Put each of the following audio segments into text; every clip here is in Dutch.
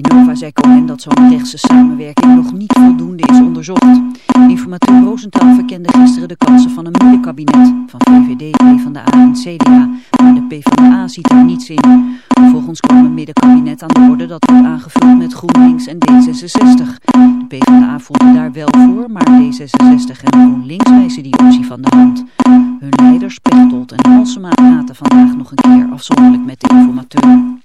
In Nova zei Cohen dat zo'n rechtse samenwerking nog niet voldoende is onderzocht. Informateur Roosentaal verkende gisteren de kansen van een middenkabinet van VVD, PvdA en CDA, maar de PvdA ziet er niets in. Volgens kwam een middenkabinet aan de orde dat wordt aangevuld met GroenLinks en D66. De PvdA voelde daar wel voor, maar D66 en GroenLinks wijzen die optie van de hand. Hun leiders Pechtold en Halsema praten vandaag nog een keer afzonderlijk met de informateur.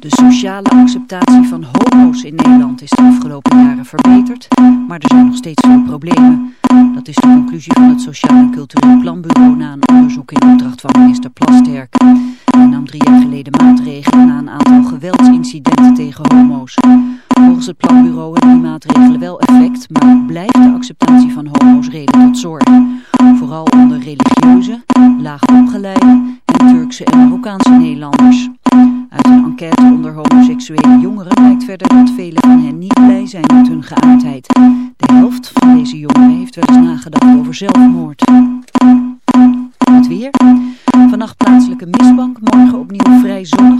De sociale acceptatie van homo's in Nederland is de afgelopen jaren verbeterd, maar er zijn nog steeds veel problemen. Dat is de conclusie van het Sociaal en Cultureel Planbureau na een onderzoek in opdracht van minister Plasterk. Hij nam drie jaar geleden maatregelen na een aantal geweldsincidenten tegen homo's. Volgens het planbureau hebben die maatregelen wel effect, maar blijft de acceptatie van homo's reden tot zorg. Vooral onder religieuze, laagopgeleide en Turkse en Marokkaanse Nederlanders. Uit een enquête onder homoseksuele jongeren blijkt verder dat velen van hen niet blij zijn met hun geaardheid. De helft van deze jongeren heeft wel eens nagedacht over zelfmoord. Het weer. Vannacht plaatselijke mistbank, morgen opnieuw vrij zonnig,